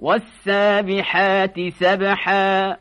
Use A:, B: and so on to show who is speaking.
A: والسابحات سبحا